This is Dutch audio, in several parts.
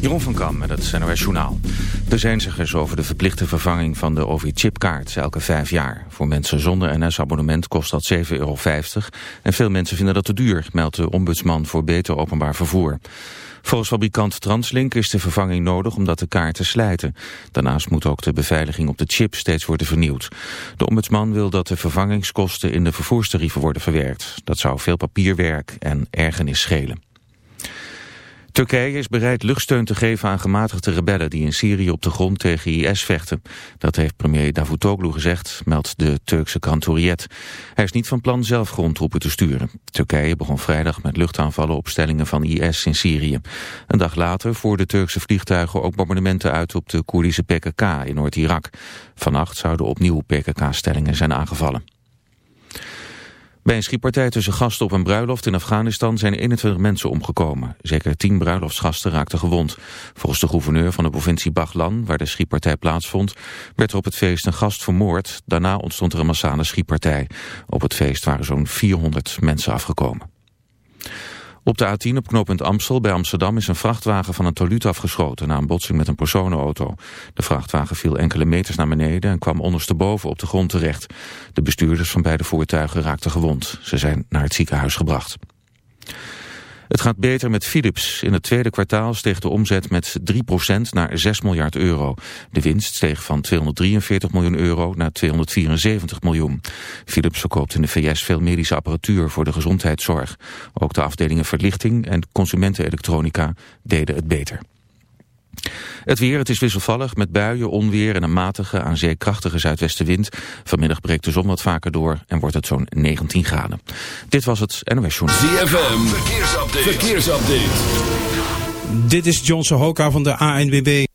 Jeroen van Kam met het NOS Journaal. Er zijn zich over de verplichte vervanging van de OV-chipkaart elke vijf jaar. Voor mensen zonder NS-abonnement kost dat 7,50 euro. En veel mensen vinden dat te duur, meldt de ombudsman voor beter openbaar vervoer. Volgens fabrikant Translink is de vervanging nodig omdat de kaarten slijten. Daarnaast moet ook de beveiliging op de chip steeds worden vernieuwd. De ombudsman wil dat de vervangingskosten in de vervoerstarieven worden verwerkt. Dat zou veel papierwerk en ergernis schelen. Turkije is bereid luchtsteun te geven aan gematigde rebellen die in Syrië op de grond tegen IS vechten. Dat heeft premier Davutoglu gezegd, meldt de Turkse krant Hurriyet. Hij is niet van plan zelf grondtroepen te sturen. Turkije begon vrijdag met luchtaanvallen op stellingen van IS in Syrië. Een dag later voerden Turkse vliegtuigen ook bombardementen uit op de Koerdische PKK in Noord-Irak. Vannacht zouden opnieuw PKK-stellingen zijn aangevallen. Bij een schietpartij tussen gasten op een bruiloft in Afghanistan zijn 21 mensen omgekomen. Zeker 10 bruiloftsgasten raakten gewond. Volgens de gouverneur van de provincie Baghlan, waar de schietpartij plaatsvond, werd er op het feest een gast vermoord. Daarna ontstond er een massale schietpartij. Op het feest waren zo'n 400 mensen afgekomen. Op de A10 op knooppunt Amstel bij Amsterdam is een vrachtwagen van een toluut afgeschoten na een botsing met een personenauto. De vrachtwagen viel enkele meters naar beneden en kwam ondersteboven op de grond terecht. De bestuurders van beide voertuigen raakten gewond. Ze zijn naar het ziekenhuis gebracht. Het gaat beter met Philips. In het tweede kwartaal steeg de omzet met 3% naar 6 miljard euro. De winst steeg van 243 miljoen euro naar 274 miljoen. Philips verkoopt in de VS veel medische apparatuur voor de gezondheidszorg. Ook de afdelingen verlichting en consumentenelektronica deden het beter. Het weer, het is wisselvallig met buien, onweer en een matige, aan zee krachtige zuidwestenwind. Vanmiddag breekt de zon wat vaker door en wordt het zo'n 19 graden. Dit was het NOS Journal. ZFM, verkeersupdate. verkeersupdate. Dit is Johnson Hoka van de ANWB.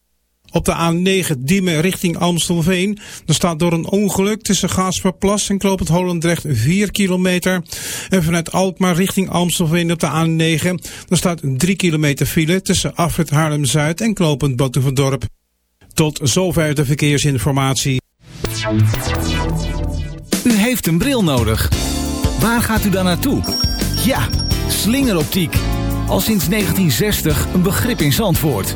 Op de A9 Diemen richting Amstelveen. Er staat door een ongeluk tussen Gaasperplas en Kloopend Holendrecht 4 kilometer. En vanuit Alkmaar richting Amstelveen op de A9. Er staat 3 kilometer file tussen Afrit Haarlem-Zuid en Klopend Batuverdorp. Tot zover de verkeersinformatie. U heeft een bril nodig. Waar gaat u dan naartoe? Ja, slingeroptiek. Al sinds 1960 een begrip in Zandvoort.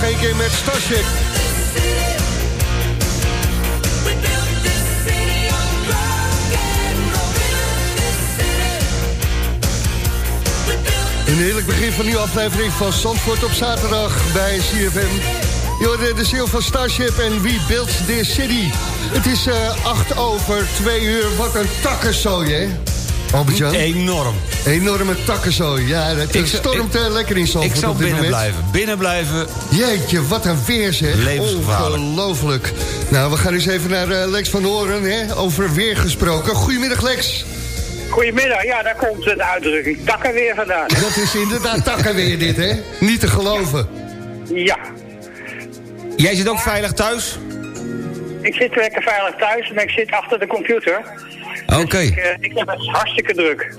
Nog één keer met Starship. Een heerlijk begin van een nieuwe aflevering van Zandvoort op zaterdag bij CFM. Je de ziel van Starship en We Built This City. Het is eh 8 over 2 uur. Wat een takkenzooi, hè? Albert-Jan? Enorm. Enorme takkenzooi. Ja, het Ik zou- stormt eh, lekker in Zandvoort Ik dit binnen moment. blijven. Binnen blijven. Jeetje, wat een weer zeg. Ongelooflijk. Nou, we gaan eens even naar eh, Lex van Horen, hè? over weer gesproken. Goedemiddag Lex. Goedemiddag, ja, daar komt de uitdrukking takken weer vandaan. Dat is inderdaad takkenweer dit, hè? Niet te geloven. Ja, Jij zit ook veilig thuis? ik zit lekker veilig thuis, maar ik zit achter de computer. Oké. Ik, eh, ik heb het hartstikke druk.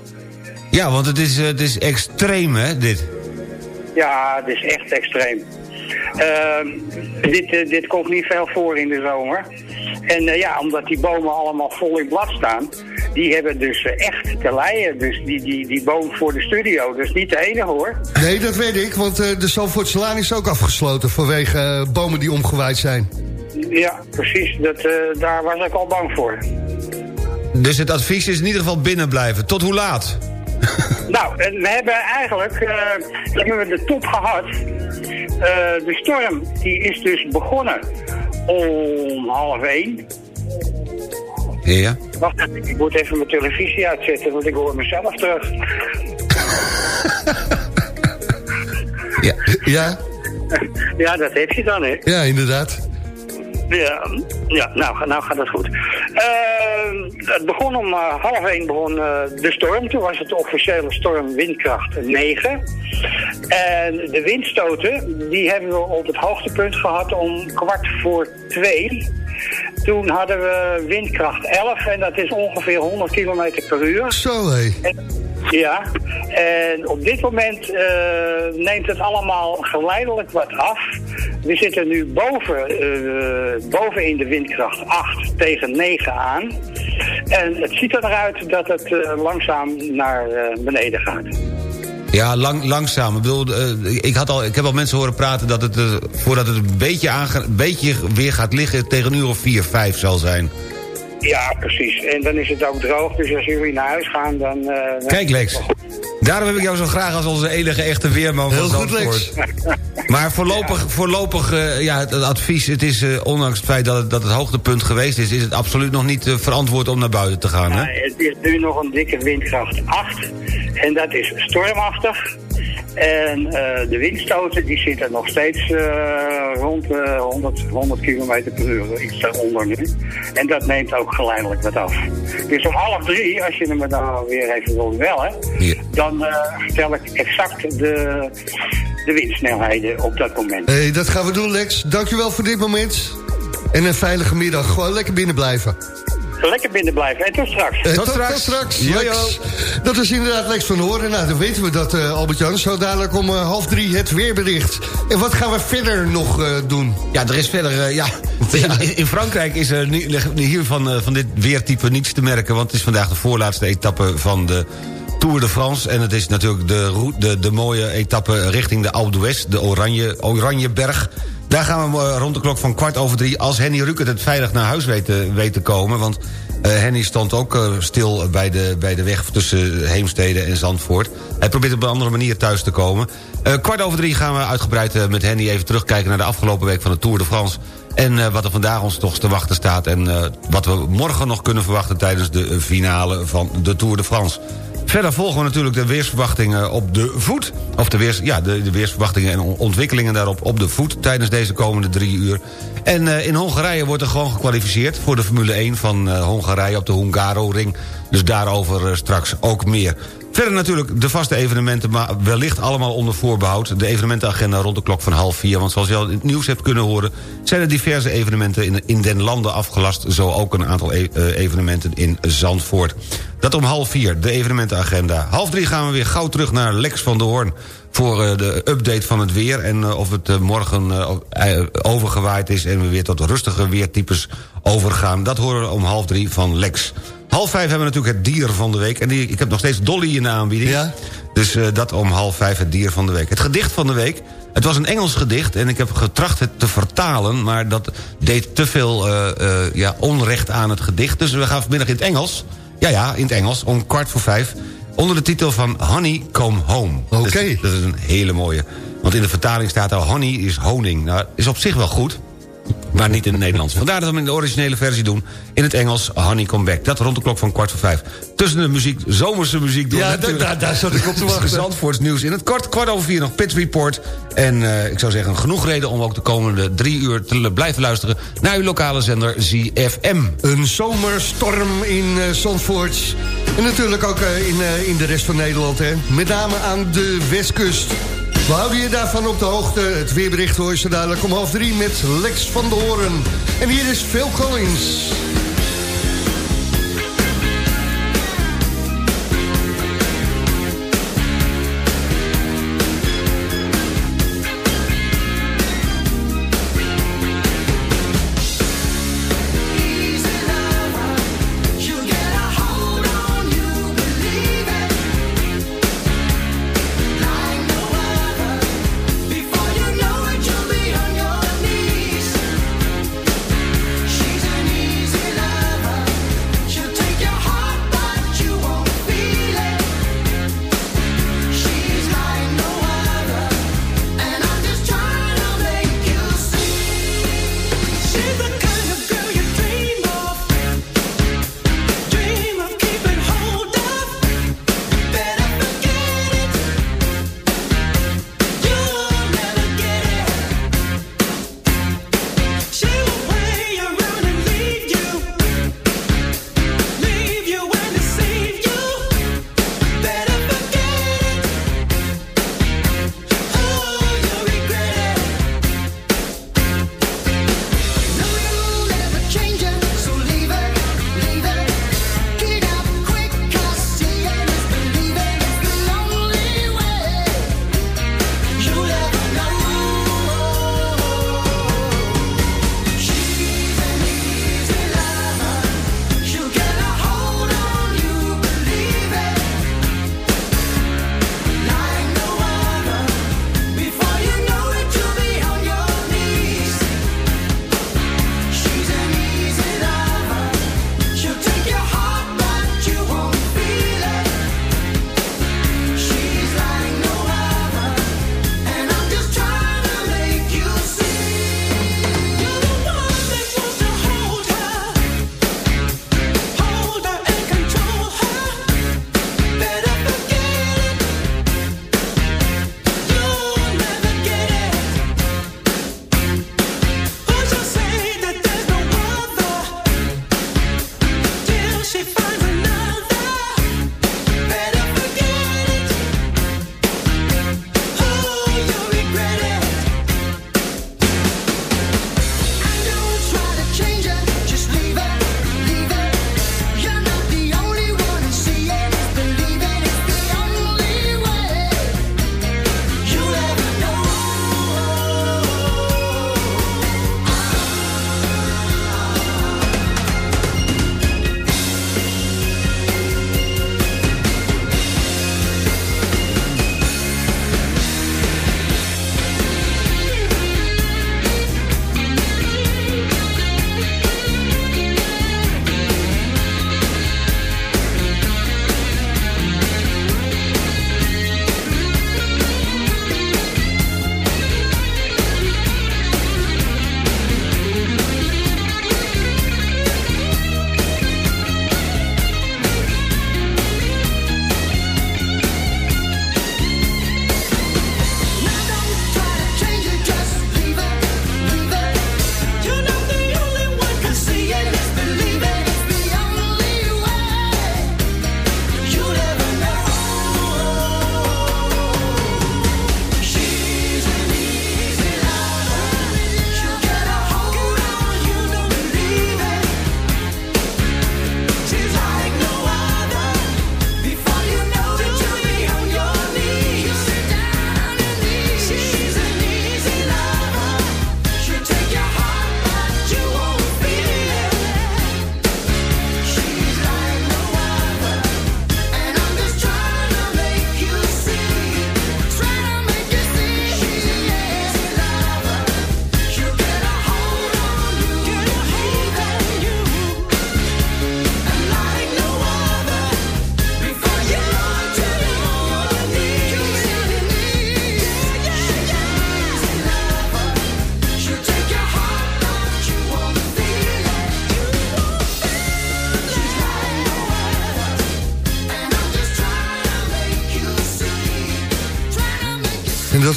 Ja, want het is, eh, het is extreem, hè, dit. Ja, het is echt extreem. Ehm, dit, eh, dit komt niet veel voor in de zomer. En eh, ja, omdat die bomen allemaal vol in blad staan, die hebben dus echt te lijden. Dus die, die, die boom voor de studio, dus niet de enige hoor. Nee, dat weet ik, want eh, de Zandvoortselaan is ook afgesloten... vanwege bomen die omgewaaid zijn. Ja, precies. Dat, eh, daar was ik al bang voor. Dus het advies is in ieder geval binnen blijven. Tot hoe laat? Nou, we hebben eigenlijk eh, hebben we de top gehad. Eh, de storm die is dus begonnen om half één. Ja. Wacht even, ik moet even mijn televisie uitzetten, want ik hoor mezelf terug. Ja. Ja, Ja, dat heb je dan, hè? ja inderdaad. Ja, ja nou, nou gaat het goed. Eh, het begon om eh, half één begon eh, de storm. Toen was het de officiële storm windkracht 9. En de windstoten, die hebben we op het hoogtepunt gehad om kwart voor twee. Toen hadden we windkracht 11 en dat is ongeveer 100 km per uur. Zo, hé. Ja, en op dit moment eh, neemt het allemaal geleidelijk wat af. We zitten nu boven, eh, boven in de windkracht 8 tegen 9 aan. En het ziet er naar uit dat het eh, langzaam naar beneden gaat. Ja, lang, langzaam. Ik, bedoel, ik, had al, ik heb al mensen horen praten dat het, voordat het een beetje, een beetje weer gaat liggen... tegen een uur of 4, 5 zal zijn. Ja, precies. En dan is het ook droog, dus als jullie naar huis gaan, dan... dan- Kijk Lex, daarom heb ik jou zo graag als onze enige echte weerman Heel van goed, Zandvoort. Lex. Maar voorlopig, voorlopig eh, ja, het, het advies, het is, eh, ondanks het feit dat het, dat het hoogtepunt geweest is... is het absoluut nog niet eh, verantwoord om naar buiten te gaan, hè? Nee, het is nu nog een dikke windkracht 8. En dat is stormachtig. En eh, de windstoten die zitten nog steeds eh, rond eh 100, 100 km per uur. Iets daaronder nu. En dat neemt ook geleidelijk wat af. Dus om half drie, als je me dan weer even wil bellen... Ja. dan eh, vertel ik exact de, de windsnelheden op dat moment. Hey, dat gaan we doen, Lex. Dankjewel voor dit moment. En een veilige middag. Gewoon lekker binnen blijven. Lekker binnen blijven. En tot straks. Eh, Tot straks. Lex. Jojo. Dat is inderdaad Lex van Horen. Nou, dan weten we dat, eh, Albert-Jan. Zo dadelijk om eh, half drie het weerbericht. En wat gaan we verder nog eh, doen? Ja, er is verder... eh, ja, in, in Frankrijk is er nu, hier van, eh, van dit weertype niets te merken... want het is vandaag de voorlaatste etappe van de Tour de France... en het is natuurlijk de, route- de, de mooie etappe richting de Alpe d'Huez... de Oranje, Oranjeberg. Daar gaan we eh, rond de klok van kwart over drie... als Henny Rukert het veilig naar huis weet te, weet te komen... want eh, Henny stond ook eh, stil bij de, bij de weg tussen Heemstede en Zandvoort. Hij probeert op een andere manier thuis te komen. Eh, kwart over drie gaan we uitgebreid eh, met Henny even terugkijken... naar de afgelopen week van de Tour de France... En eh, wat er vandaag ons toch te wachten staat... en eh, wat we morgen nog kunnen verwachten... tijdens de eh, finale van de Tour de France. Verder volgen we natuurlijk de weersverwachtingen op de voet. Of de, weers, ja, de, de weersverwachtingen en on- ontwikkelingen daarop op de voet... tijdens deze komende drie uur. En eh, in Hongarije wordt er gewoon gekwalificeerd... voor de Formule 1 van eh, Hongarije op de Hungaro-ring. Dus daarover eh, straks ook meer. Verder natuurlijk de vaste evenementen, maar wellicht allemaal onder voorbehoud. De evenementenagenda rond de klok van half vier. Want zoals je al in het nieuws hebt kunnen horen... zijn er diverse evenementen in, den landen afgelast. Zo ook een aantal e- eh, evenementen in Zandvoort. Dat om half vier, de evenementenagenda. Half drie gaan we weer gauw terug naar Lex van der Hoorn... voor eh, de update van het weer. En eh, of het eh, morgen overgewaaid is... en we weer tot rustige weertypes overgaan. Dat horen we om half drie van Lex. Half vijf hebben we natuurlijk het dier van de week. En die, ik heb nog steeds Dolly in de aanbieding. Ja. Dus dat om half vijf het dier van de week. Het gedicht van de week Het was een Engels gedicht en ik heb getracht het te vertalen... maar dat deed te veel ja, onrecht aan het gedicht. Dus we gaan vanmiddag in het Engels... ja, ja, in het Engels, om kwart voor vijf... onder de titel van Honey Come Home. Oké. Dus dat is een hele mooie. Want in de vertaling staat al honey is honing. Nou, is op zich wel goed... Maar niet in het Nederlands. Vandaar dat we hem in de originele versie doen. In het Engels, Honey Come Back. Dat rond de klok van kwart voor vijf. Tussen de muziek, zomerse muziek door. Ja, daar- daar zat ik op te wachten. Zandvoorts nieuws in het kort. Kwart over vier nog Pit Report. En eh, ik zou zeggen, genoeg reden om ook de komende drie uur... te blijven luisteren naar uw lokale zender ZFM. Een zomerstorm in eh, Zandvoort. En natuurlijk ook eh, in, in de rest van Nederland. Hè. Met name aan de westkust. We houden je daarvan op de hoogte. Het weerbericht hoor je zo dadelijk om half drie met Lex van de Hoorn. En hier is Phil Collins.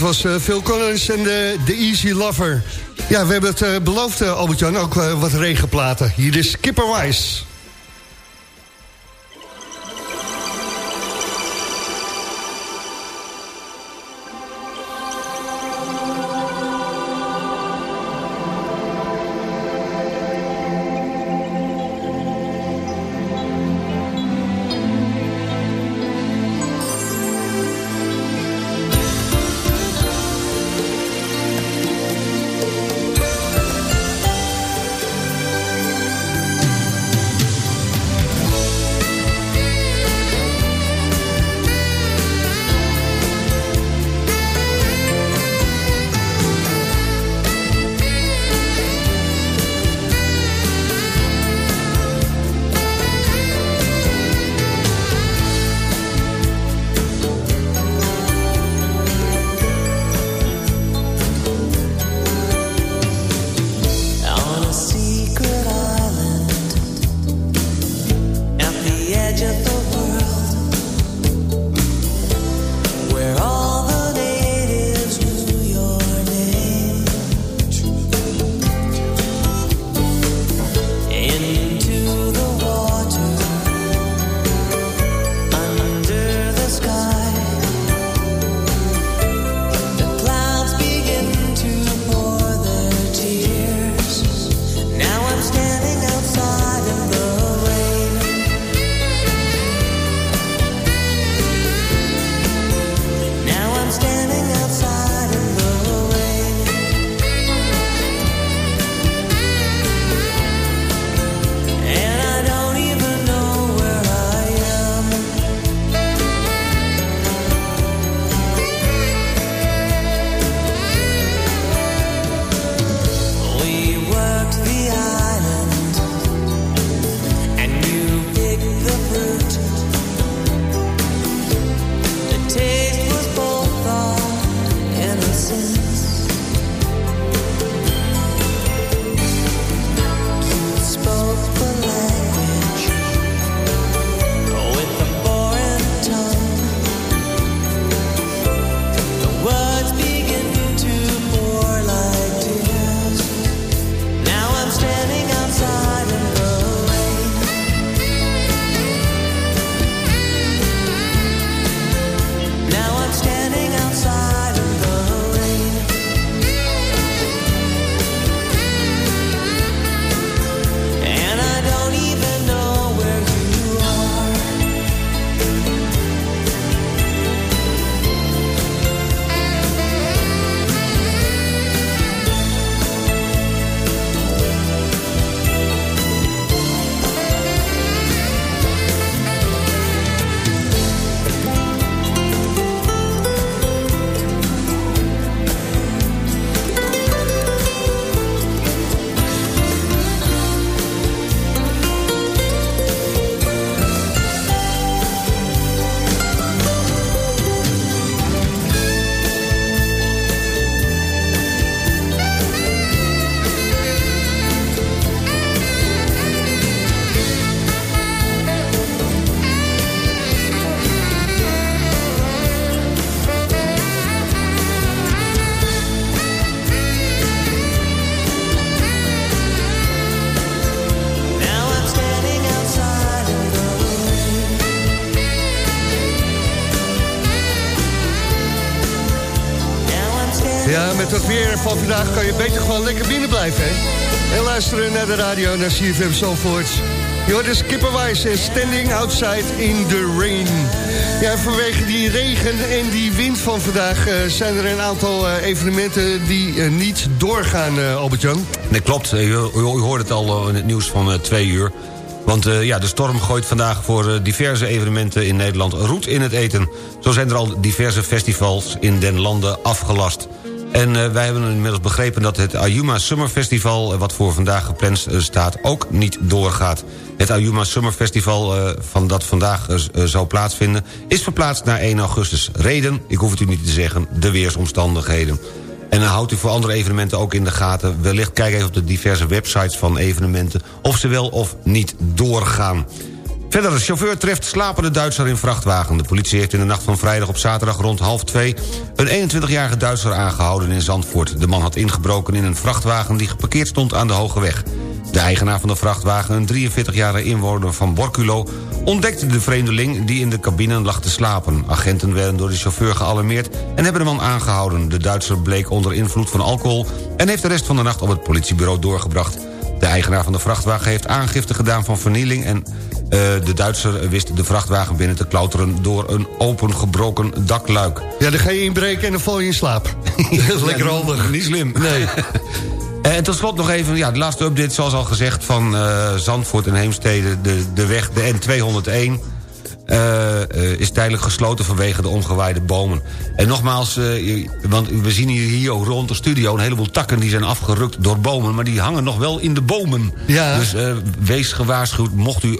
Was eh, Phil Collins en de, de Easy Lover. Ja, we hebben het eh, beloofd, eh, Albert-Jan, ook wat regenplaten. Hier is Skipper van vandaag kan je beter gewoon lekker binnen blijven, hè? En luisteren naar de radio, naar CFM Zandvoort. Je hoort de Skipperwijs en Standing Outside in the Rain. Ja, vanwege die regen en die wind van vandaag... eh, zijn er een aantal eh, evenementen die eh, niet doorgaan, Albert-Jan. Nee, klopt. U, u, hoort het al in het nieuws van twee uur. Want ja, de storm gooit vandaag voor diverse evenementen in Nederland roet in het eten. Zo zijn er al diverse festivals in den landen afgelast. En eh, wij hebben inmiddels begrepen dat het Ayuma Summer Festival... eh, wat voor vandaag gepland eh, staat, ook niet doorgaat. Het Ayuma Summer Festival van dat vandaag zou plaatsvinden... is verplaatst naar 1 augustus. Reden, ik hoef het u niet te zeggen, de weersomstandigheden. En dan houdt u voor andere evenementen ook in de gaten. Wellicht kijk even op de diverse websites van evenementen... of ze wel of niet doorgaan. Verder, de chauffeur treft slapende Duitser in vrachtwagen. De politie heeft in de nacht van vrijdag op zaterdag rond half twee... een 21-jarige Duitser aangehouden in Zandvoort. De man had ingebroken in een vrachtwagen die geparkeerd stond aan de Hoge Weg. De eigenaar van de vrachtwagen, een 43-jarige inwoner van Borculo... ontdekte de vreemdeling die in de cabine lag te slapen. Agenten werden door de chauffeur gealarmeerd en hebben de man aangehouden. De Duitser bleek onder invloed van alcohol... en heeft de rest van de nacht op het politiebureau doorgebracht. De eigenaar van de vrachtwagen heeft aangifte gedaan van vernieling... en de Duitser wist de vrachtwagen binnen te klauteren... door een opengebroken dakluik. Ja, dan ga je inbreken en dan val je in slaap. Lekker handig. Niet slim. Nee. En tot slot nog even ja, de laatste update, zoals al gezegd... van uh, Zandvoort en Heemstede, de, de weg, de N201... Uh, uh, is tijdelijk gesloten vanwege de omgewaaide bomen. En nogmaals, uh, want we zien hier, hier ook rond de studio... een heleboel takken die zijn afgerukt door bomen... maar die hangen nog wel in de bomen. Ja. Dus wees gewaarschuwd, mocht u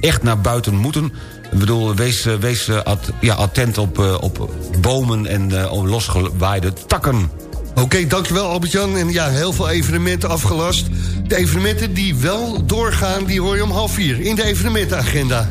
echt naar buiten moeten... Ik bedoel, wees, wees at, ja, attent op, op bomen en losgewaaide takken. Oké, okay, dankjewel Albert-Jan. En ja, heel veel evenementen afgelast. De evenementen die wel doorgaan, die hoor je om half vier in de evenementenagenda.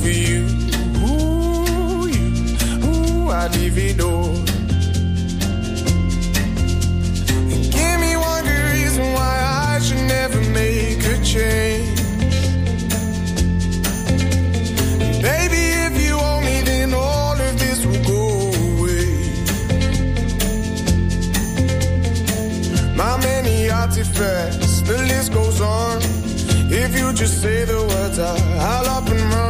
For you, ooh, you, ooh, it all. Give me one good reason why I should never make a change. Baby, if you owe me, then all of this will go away. My many artifacts, the list goes on. If you just say the words, I, I'll up and run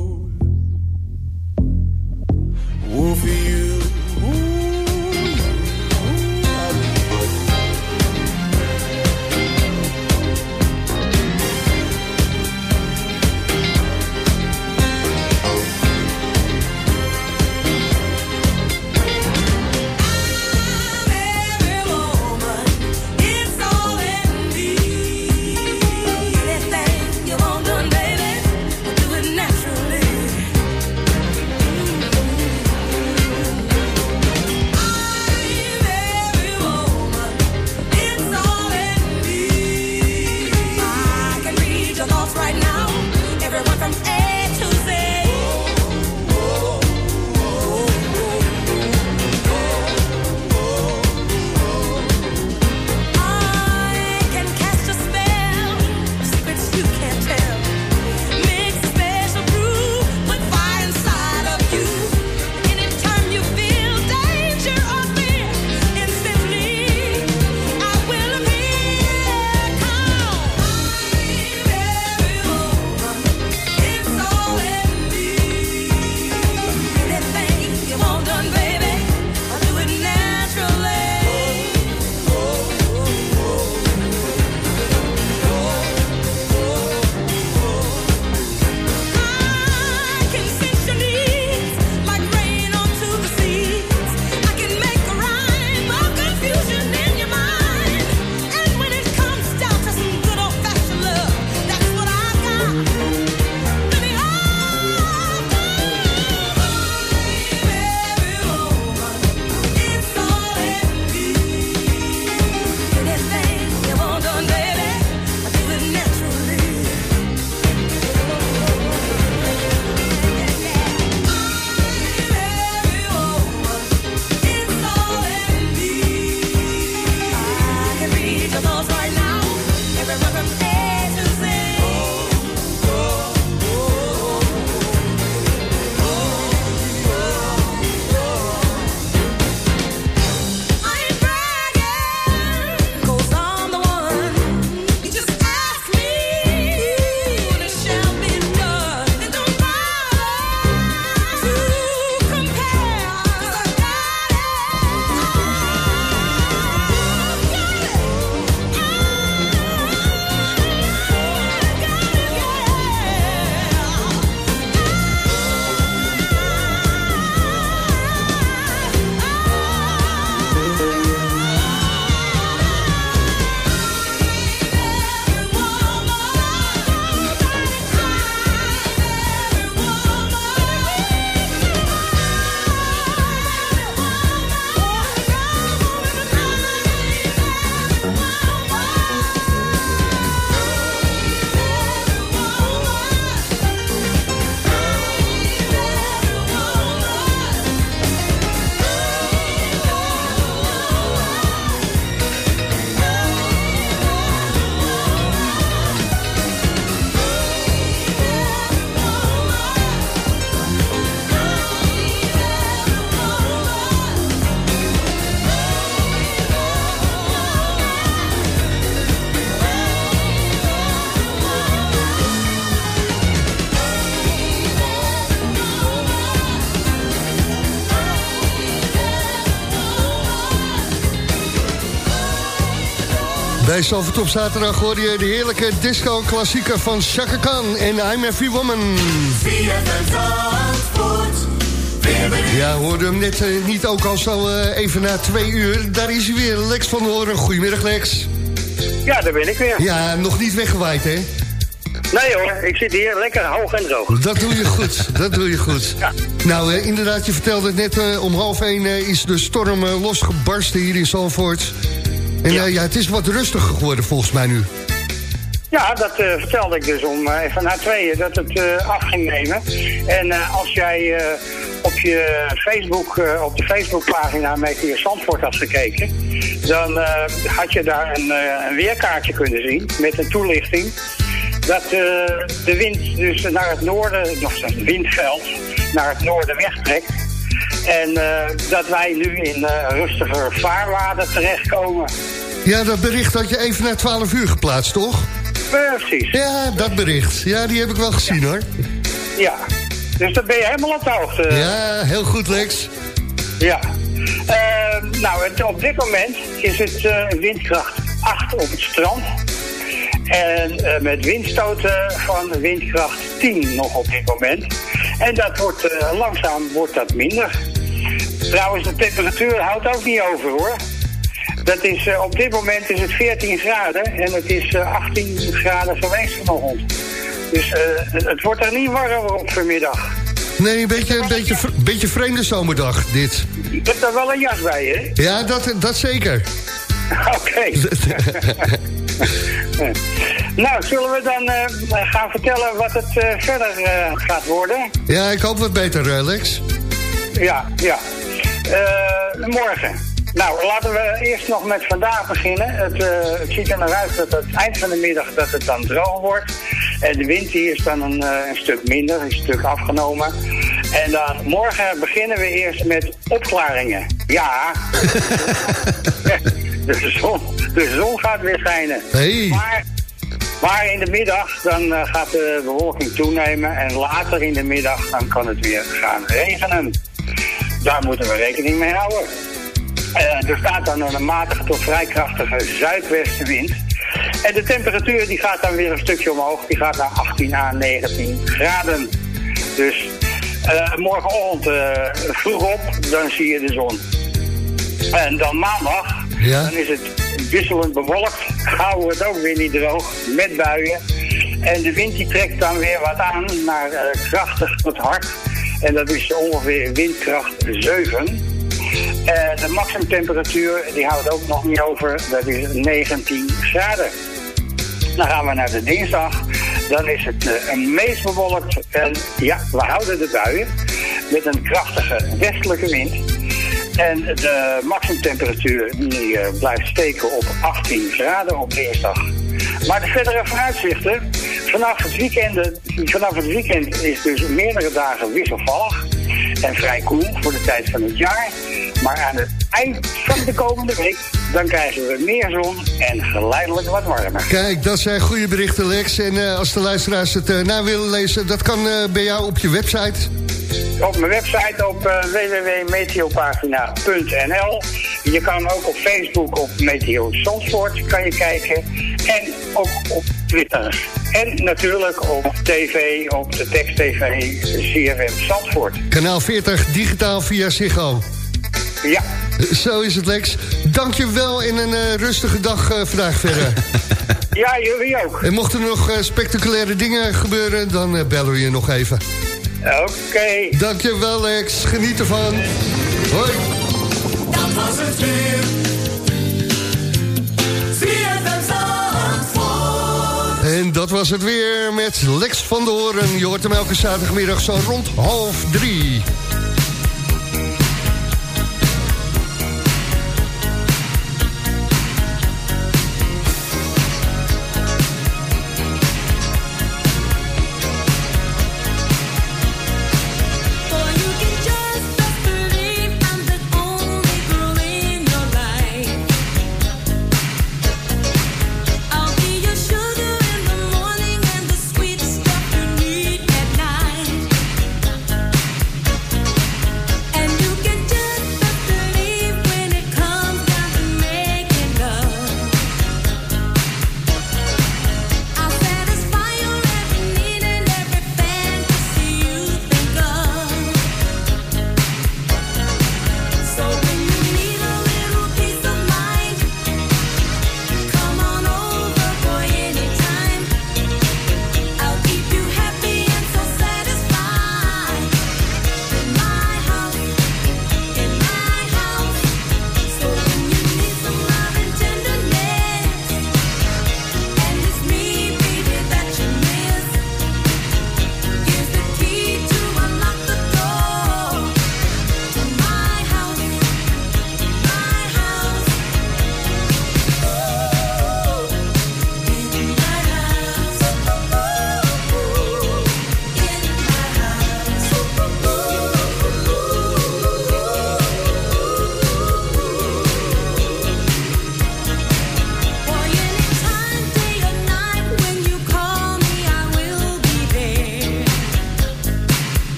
Bij op zaterdag hoor je de heerlijke disco-klassieker van Chaka Khan en I'm Every Woman. Ja, hoorde hem net eh, niet ook al zo eh, even na twee uur. Daar is hij weer, Lex van Horen. Goedemiddag, Lex. Ja, daar ben ik weer. Ja, nog niet weggewaaid, hè? Nee hoor, ik zit hier lekker hoog en droog. Dat doe je goed, dat doe je goed. Ja. Nou, eh, inderdaad, je vertelde het net, om half één is de storm losgebarsten hier in Zalvoort. En ja. ja, het is wat rustiger geworden volgens mij nu. Ja, dat eh, vertelde ik dus om eh, even na tweeën dat het eh, af ging nemen. En eh, als jij eh, op je Facebook, eh, op de Facebookpagina Meteor Zandvoort had gekeken, dan eh, had je daar een, eh, een weerkaartje kunnen zien met een toelichting. Dat eh, de wind dus naar het noorden, of het windveld, naar het noorden wegtrekt. En eh, dat wij nu in eh, rustiger vaarwater terechtkomen. Ja, dat bericht had je even na 12 uur geplaatst, toch? Precies. Ja, dat bericht. Ja, die heb ik wel gezien, hoor. Ja. Dus dan ben je helemaal op de hoogte. Ja, heel goed, Lex. Ja. Eh, nou, het, op dit moment is het windkracht 8 op het strand. En eh, met windstoten van windkracht 10 nog op dit moment. En dat wordt eh, langzaam wordt dat minder. Trouwens, de temperatuur houdt ook niet over hoor. Dat is, eh, op dit moment is het 14 graden en het is eh, 18 graden geweest vanochtend. Dus het, wordt er niet warmer op vanmiddag. Nee, een beetje, een beetje, vr- beetje vreemde zomerdag, dit. Je hebt daar wel een jas bij, hè? Ja, dat, dat zeker. Oké. nou, zullen we dan eh, gaan vertellen wat het eh, verder eh, gaat worden? Ja, ik hoop wat beter, eh, Lex. Ja, ja. Morgen. Nou, laten we eerst nog met vandaag beginnen. Het, het ziet er naar uit dat het eind van de middag dat het dan droog wordt. En de wind die is dan een, een stuk minder, is een stuk afgenomen. En dan morgen beginnen we eerst met opklaringen. Ja, de zon, de zon gaat weer schijnen. Hey. Maar, maar in de middag dan eh, gaat de bewolking toenemen en later in de middag dan kan het weer gaan regenen. Daar moeten we rekening mee houden. Eh, er staat dan een matige tot vrij krachtige zuidwestenwind. En de temperatuur die gaat dan weer een stukje omhoog. Die gaat naar 18 à 19 graden. Dus eh, morgenochtend vroeg op, dan zie je de zon. En dan maandag, Dan is het wisselend bewolkt. Gauw het ook weer niet droog, met buien. En de wind die trekt dan weer wat aan naar eh, krachtig tot hard. En dat is ongeveer windkracht 7. En de maximumtemperatuur, die houdt ook nog niet over, dat is 19 graden. Dan gaan we naar de dinsdag. Dan is het eh, een meest bewolkt. En ja, we houden de buien met een krachtige westelijke wind. En de maximumtemperatuur die, eh, blijft steken op 18 graden op dinsdag. Maar de verdere vooruitzichten. Vanaf het, weekend, vanaf het weekend is dus meerdere dagen wisselvallig. En vrij koel voor de tijd van het jaar. Maar aan het eind van de komende week, dan krijgen we meer zon en geleidelijk wat warmer. Kijk, dat zijn goede berichten, Lex. En eh, als de luisteraars het eh, na willen lezen... dat kan eh, bij jou op je website. Op mijn website op www.meteopagina.nl. Je kan ook op Facebook op Meteo Zandvoort kan je kijken. En ook op Twitter. En natuurlijk op tv, op de tekst-tv, CFM Zandvoort. Kanaal 40, digitaal via Ziggo. Ja, Zo is het, Lex. Dank je wel in een eh, rustige dag eh, vandaag verder. ja jullie ook. en mochten er nog eh, spectaculaire dingen gebeuren... dan bellen we je nog even. Oké. Dank je wel, Lex. Geniet ervan. Hoi. Dat was het weer. En dat was het weer met Lex van de Hoorn. Je hoort hem elke zaterdagmiddag zo rond half drie.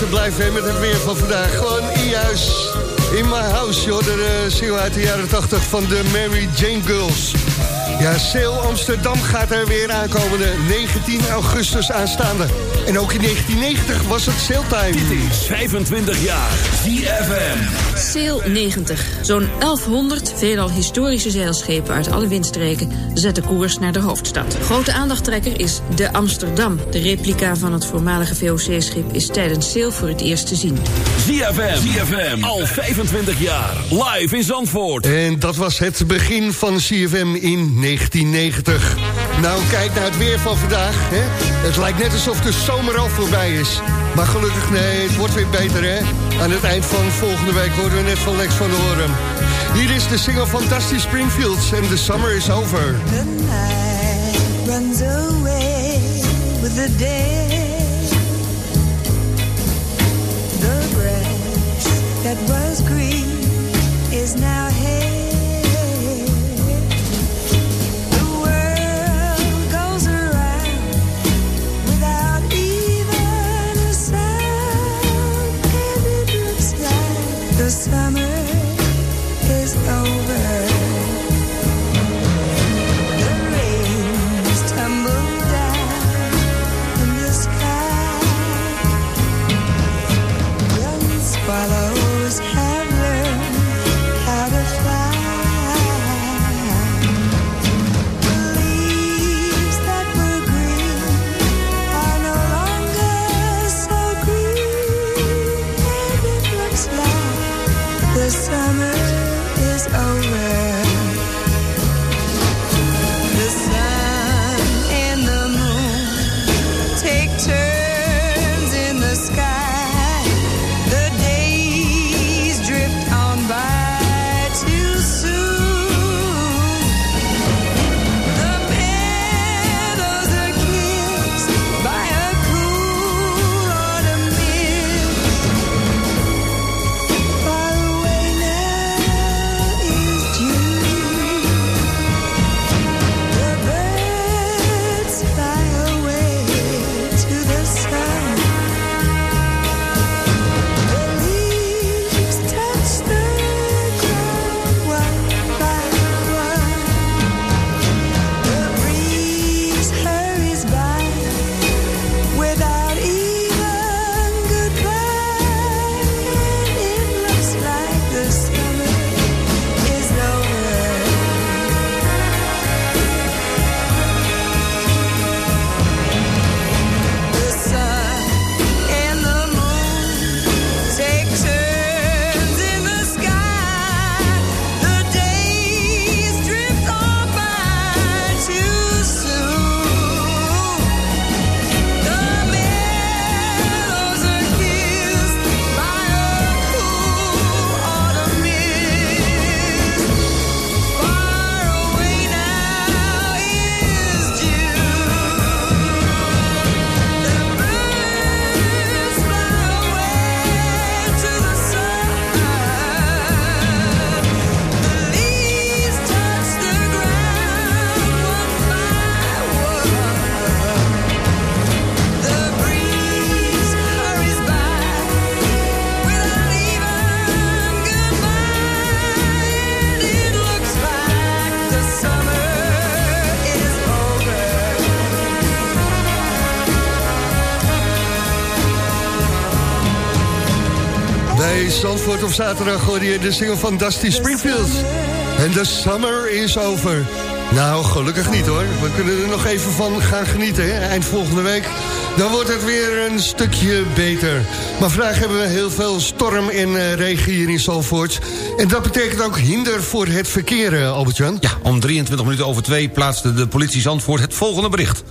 Beter blijven met het weer van vandaag. Gewoon in in my house. Joh, de uh, single uit de jaren 80 van de Mary Jane Girls. Ja, Sail Amsterdam gaat er weer aankomende 19 augustus aanstaande. En ook in 1990 was het sailtime. Dit is 25 jaar ZFM. Sail 90. Zo'n 1100 veelal historische zeilschepen uit alle windstreken zetten koers naar de hoofdstad. Grote aandachttrekker is de Amsterdam. De replica van het voormalige VOC-schip is tijdens Sail voor het eerst te zien. ZFM. ZFM. Al 25 jaar. Live in Zandvoort. En dat was het begin van CFM in 1990. Nou, kijk naar het weer van vandaag. Hè? Het lijkt net alsof de zomer al voorbij is. Maar gelukkig, nee, het wordt weer beter, hè? Aan het eind van volgende week worden we net van Lex van Horen. Hier is de single van Springfields en The Summer is Over. The night runs away with the day. The grass that was green is now summer Bij Zandvoort op zaterdag hoorde je de single van Dusty Springfield. En de summer is over. Nou, gelukkig niet hoor. We kunnen er nog even van gaan genieten. Hè? Eind volgende week. Dan wordt het weer een stukje beter. Maar vandaag hebben we heel veel storm en eh, regen hier in Zandvoort. En dat betekent ook hinder voor het verkeer, eh, Albert-Jan. Ja, om 23 minuten over twee plaatste de politie Zandvoort het volgende bericht.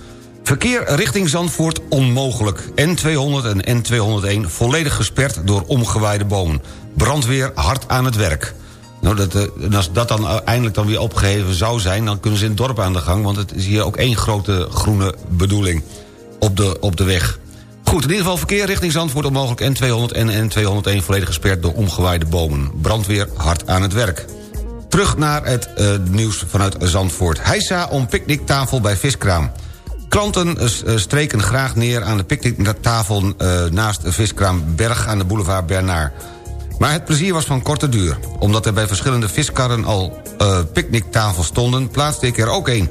Verkeer richting Zandvoort onmogelijk. N200 en N201 volledig gesperd door omgewaaide bomen. Brandweer hard aan het werk. Nou, dat, eh, als dat dan eindelijk dan weer opgeheven zou zijn... dan kunnen ze in het dorp aan de gang... want het is hier ook één grote groene bedoeling op de, op de weg. Goed, in ieder geval verkeer richting Zandvoort onmogelijk... N200 en N201 volledig gesperd door omgewaaide bomen. Brandweer hard aan het werk. Terug naar het eh, nieuws vanuit Zandvoort. Heisa om picknicktafel bij Viskraam. Klanten eh, eh, streken graag neer aan de picknicktafel... eh, naast viskraam Berg aan de boulevard Bernard. Maar het plezier was van korte duur. Omdat er bij verschillende viskarren al picknicktafels stonden... plaatste ik er ook. Eh,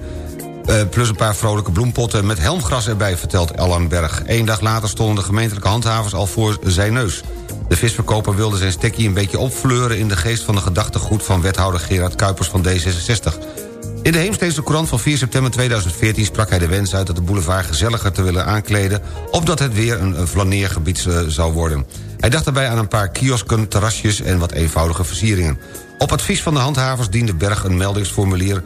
plus een paar vrolijke bloempotten met helmgras erbij, vertelt Allan Berg. Eén dag later stonden de gemeentelijke handhavers al voor zijn neus. De visverkoper wilde zijn stekkie een beetje opfleuren... in de geest van de gedachtegoed van wethouder Gerard Kuipers van D66. In de Heemstedse Courant van 4 september 2014 sprak hij de wens uit... dat de boulevard gezelliger te willen aankleden... opdat het weer een flaneergebied eh, zou worden. Hij dacht daarbij aan een paar kiosken, terrasjes en wat eenvoudige versieringen. Op advies van de handhavers diende Berg een meldingsformulier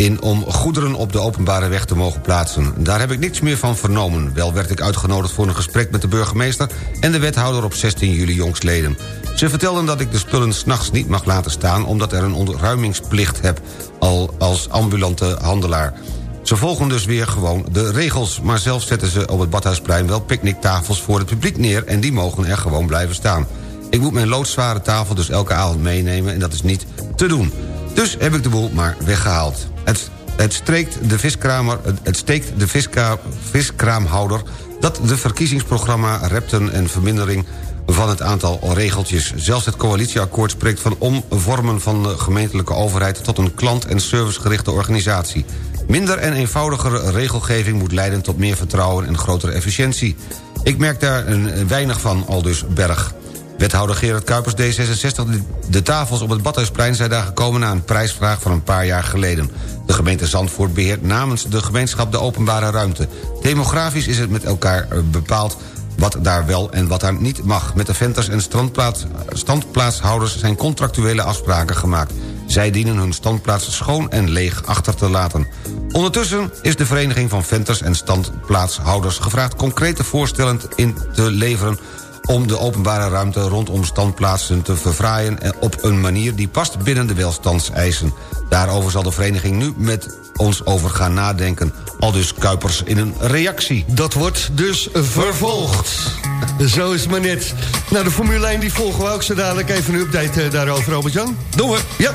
in om goederen op de openbare weg te mogen plaatsen. Daar heb ik niks meer van vernomen. Wel werd ik uitgenodigd voor een gesprek met de burgemeester... en de wethouder op 16 juli jongstleden. Ze vertelden dat ik de spullen s'nachts niet mag laten staan... omdat er een ontruimingsplicht heb al als ambulante handelaar. Ze volgen dus weer gewoon de regels... maar zelf zetten ze op het Badhuisplein wel picknicktafels voor het publiek neer... en die mogen er gewoon blijven staan. Ik moet mijn loodzware tafel dus elke avond meenemen... en dat is niet te doen. Dus heb ik de boel maar weggehaald. Het, het, streekt de het steekt de viska, viskraamhouder... dat de verkiezingsprogramma repten en vermindering van het aantal regeltjes. Zelfs het coalitieakkoord spreekt van omvormen van de gemeentelijke overheid... tot een klant- en servicegerichte organisatie. Minder en eenvoudigere regelgeving moet leiden tot meer vertrouwen en grotere efficiëntie. Ik merk daar een weinig van, aldus Berg. Wethouder Gerard Kuipers D66, de tafels op het Badhuisplein... zijn daar gekomen na een prijsvraag van een paar jaar geleden. De gemeente Zandvoort beheert namens de gemeenschap de openbare ruimte. Demografisch is het met elkaar eh, bepaald wat daar wel en wat daar niet mag. Met de venters en strandplaats, standplaatshouders zijn contractuele afspraken gemaakt. Zij dienen hun standplaats schoon en leeg achter te laten. Ondertussen is de Vereniging van Venters en Standplaatshouders gevraagd... concrete voorstellen in te leveren om de openbare ruimte rondom standplaatsen te verfraaien... op een manier die past binnen de welstandseisen. Daarover zal de vereniging nu met ons over gaan nadenken. Al dus Kuipers in een reactie. Dat wordt dus vervolgd. Zo is het maar net. Nou, de Formule 1 die volgen we ook zo dadelijk. Even een update eh, daarover, Robert-Jan. Doen we. Ja.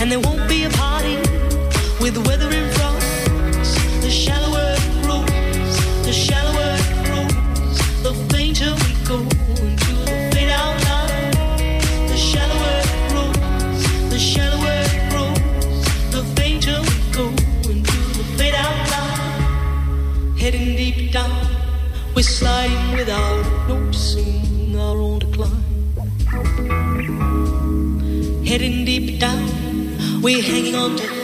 and there won't be a party with the weather in front. The shallower it grows, the shallower it grows, the fainter we go into the fade out. The shallower it grows, the shallower it grows, the fainter we go into the fade out. Heading deep down, we're sliding without hanging on to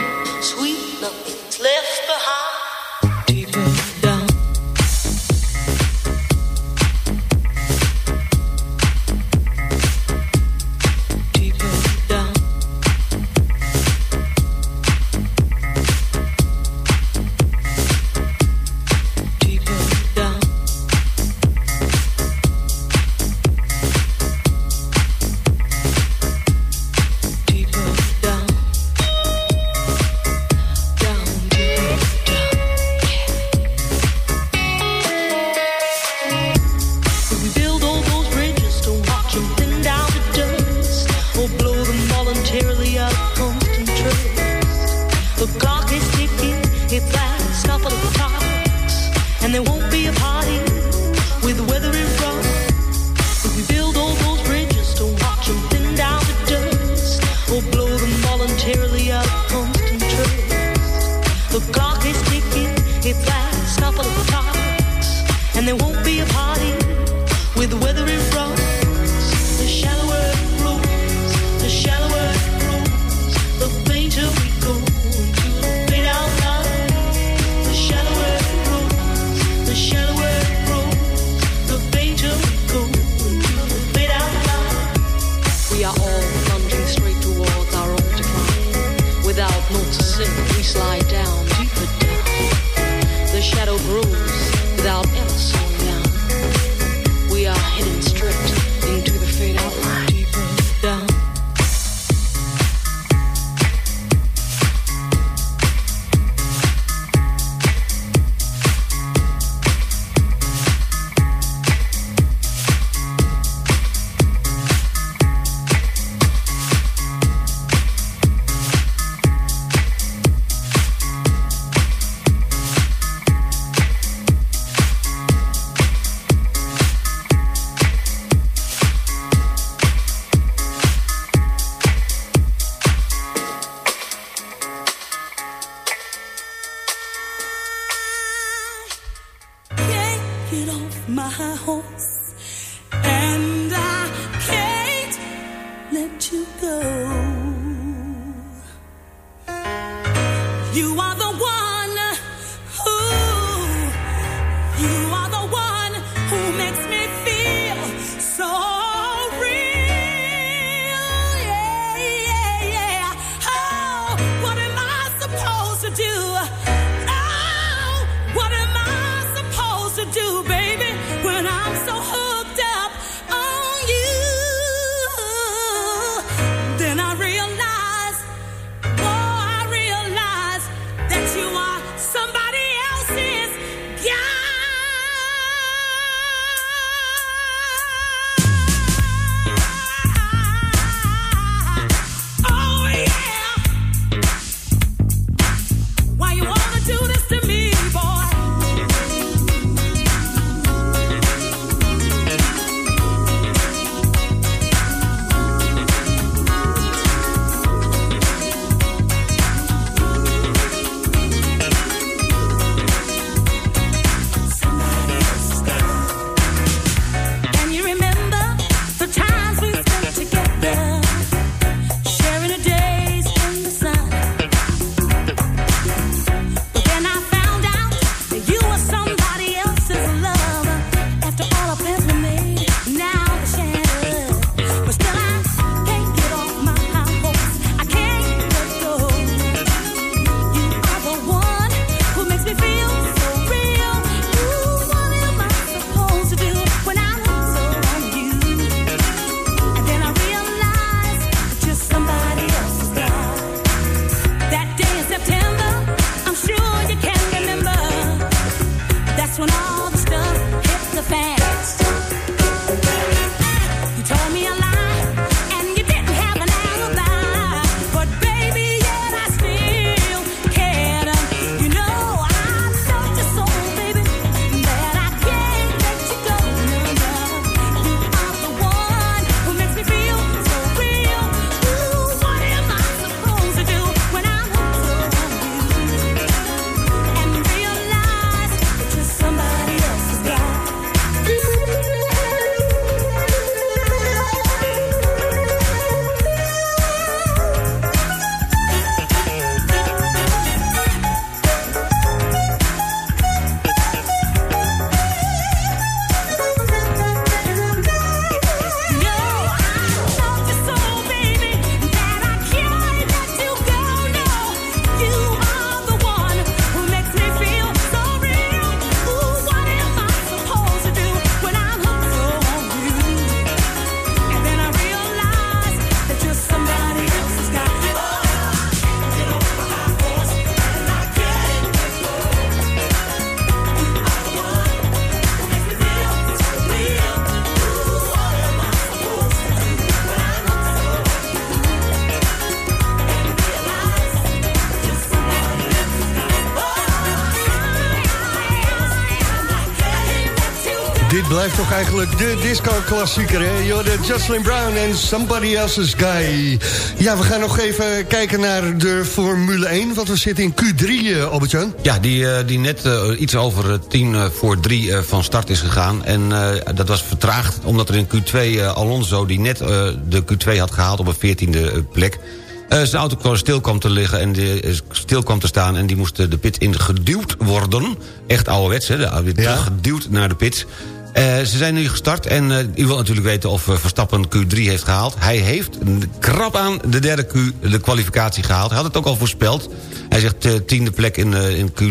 blijft toch eigenlijk de disco-klassieker, hè? Jorden Jocelyn Brown en Somebody Else's Guy. Ja, we gaan nog even kijken naar de Formule 1, want we zitten in Q3, uh, Albert-Jan. Ja, die, eh, die net eh, iets over eh, tien eh, voor drie eh, van start is gegaan. En eh, dat was vertraagd omdat er in Q2 eh, Alonso... die net eh, de Q2 had gehaald op een veertiende plek... eh, zijn auto stil kwam te liggen en die, eh, stil kwam te staan... en die moest eh, de pit in geduwd worden. Echt ouderwets, hè? de- teruggeduwd naar de pits. Eh, ze zijn nu gestart en eh, u wilt natuurlijk weten of eh, Verstappen Q3 heeft gehaald. Hij heeft krap aan de derde Q de kwalificatie gehaald. Hij had het ook al voorspeld. Hij zegt tiende plek in, in Q,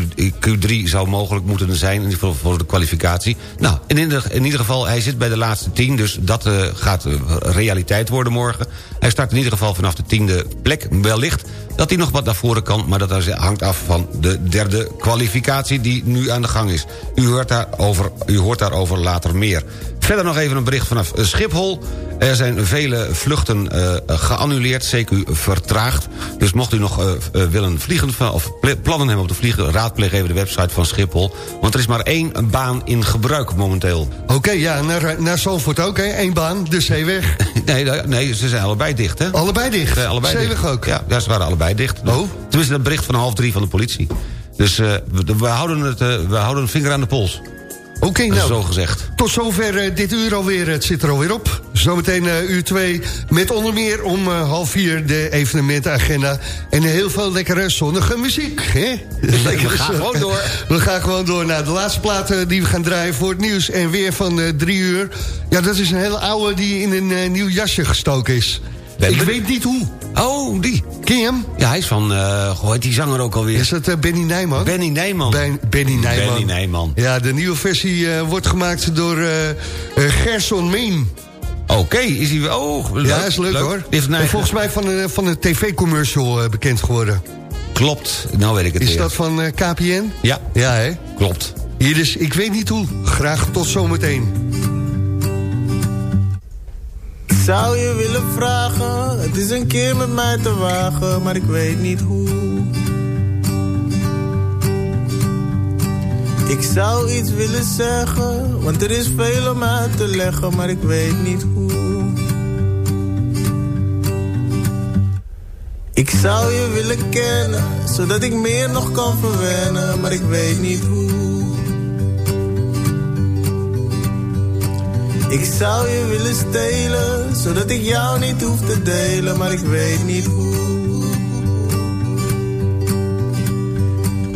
Q3 zou mogelijk moeten zijn... in ieder geval voor de kwalificatie. Nou, in ieder, in ieder geval, hij zit bij de laatste tien... dus dat gaat realiteit worden morgen. Hij start in ieder geval vanaf de tiende plek. Wellicht dat hij nog wat naar voren kan... maar dat hangt af van de derde kwalificatie die nu aan de gang is. U hoort daarover, u hoort daarover later meer. Verder nog even een bericht vanaf Schiphol. Er zijn vele vluchten eh, geannuleerd, CQ vertraagd. Dus mocht u nog eh, eh, willen vliegen of pl- plannen hebben op te vliegen... raadpleeg even de website van Schiphol. Want er is maar één baan in gebruik momenteel. Oké, ja, naar, naar Zandvoort ook, hè? Eén baan, de zeeweg. Nee, nee, nee, ze zijn allebei dicht, hè? Allebei dicht? Ja, allebei Zeeweg dicht. ook? Ja, ja, ze waren allebei dicht. Oh? Tenminste, een bericht van half drie van de politie. Dus we, houden het, we houden een vinger aan de pols. Oké, nou. Zo gezegd. Tot zover eh, dit uur alweer. Het zit er alweer op. Zometeen eh, uur 2 met onder meer om eh, half vier de evenementenagenda. En heel veel lekkere zonnige muziek. Hè? Lekkere gaan gewoon door. We gaan gewoon door naar de laatste platen die we gaan draaien voor het nieuws. En weer van drie uur. Ja, dat is een hele oude die in een nieuw jasje gestoken is. Ik weet niet hoe. Oh, die. Ken je hem? Ja, hij is van, eh hoe heet die zanger ook alweer? Is dat eh, Benny Nijman? Benny Nijman. Ben- Benny Nijman. Benny Nijman. Ja, de nieuwe versie eh, wordt gemaakt door Gerson Meen. Oké, is hij... Oh, leuk, Ja, is leuk, hoor. Een En eigen- volgens mij van een, van een tv-commercial bekend geworden. Klopt, nou weet ik het Is weer. dat van KPN? Ja, Ja, hè? klopt. Hier is Ik weet niet hoe. Graag tot zometeen. Zou je willen vragen, het is een keer met mij te wagen, maar ik weet niet hoe. Ik zou iets willen zeggen, want er is veel om uit te leggen, maar ik weet niet hoe. Ik zou je willen kennen, zodat ik meer nog kan verwennen, maar ik weet niet hoe. Ik zou je willen stelen, zodat ik jou niet hoef te delen, maar ik weet niet hoe.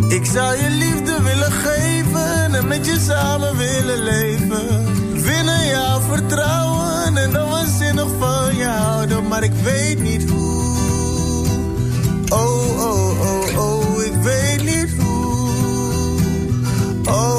Ik zou je liefde willen geven en met je samen willen leven. Winnen jouw vertrouwen en dan waanzinnig van je houden, maar ik weet niet hoe. Oh, oh, oh, oh, ik weet niet hoe. Oh,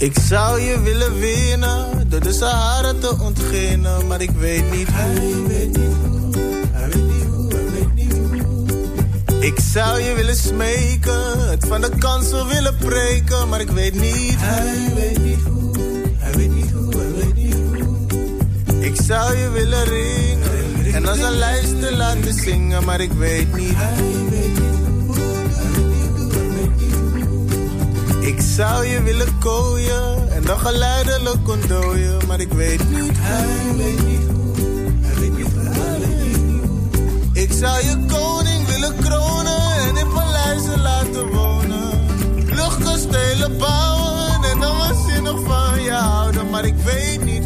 Ik zou je willen winnen door de Sahara te ontginnen, maar ik weet niet. Hij weet niet hoe, hij weet niet hoe, hij weet niet hoe. Ik zou je willen smeken, het van de kansel willen breken, maar ik weet niet. Hij weet niet hoe, hij weet niet hoe, hij weet niet hoe. Ik zou je willen ringen en als een lijst te laten zingen, maar ik weet niet. Hij zou je willen kooien en dan geleidelijk ontdooien, maar ik weet niet. Niet hoe, hij weet niet hoe, hoe. Ik zou je koning willen kronen en in paleizen laten wonen. Luchtkastelen bouwen en dan waanzinnig van je houden, maar ik weet niet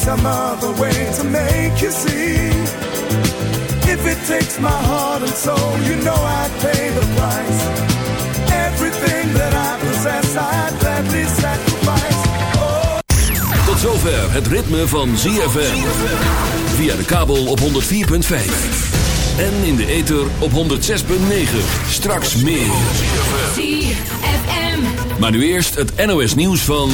some other way to make you see. If it takes my heart and soul, you know I'd pay the price. Everything that I possess, I'd gladly sacrifice. Tot zover het ritme van ZFM. Via de kabel op 104.5. En in de ether op 106.9. Straks meer. Maar nu eerst het NOS nieuws van...